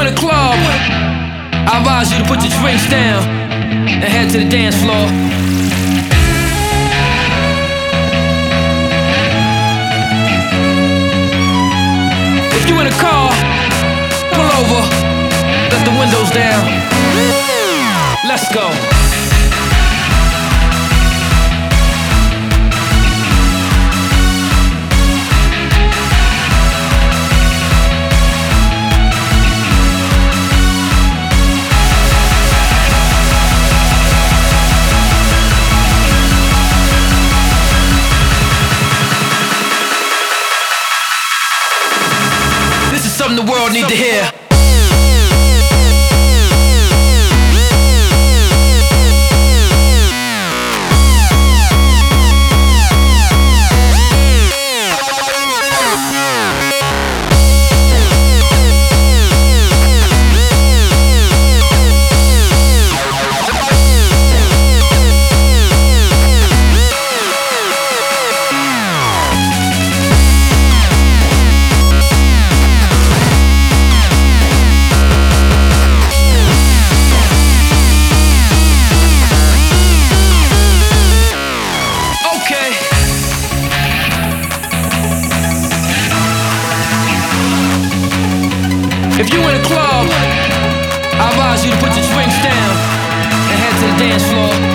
in a club, I advise you to put your drinks down and head to the dance floor. If you in a car, pull over, let the windows down. Let's go. The world need to hear. If you in a club, I advise you to put your drinks down and head to the dance floor.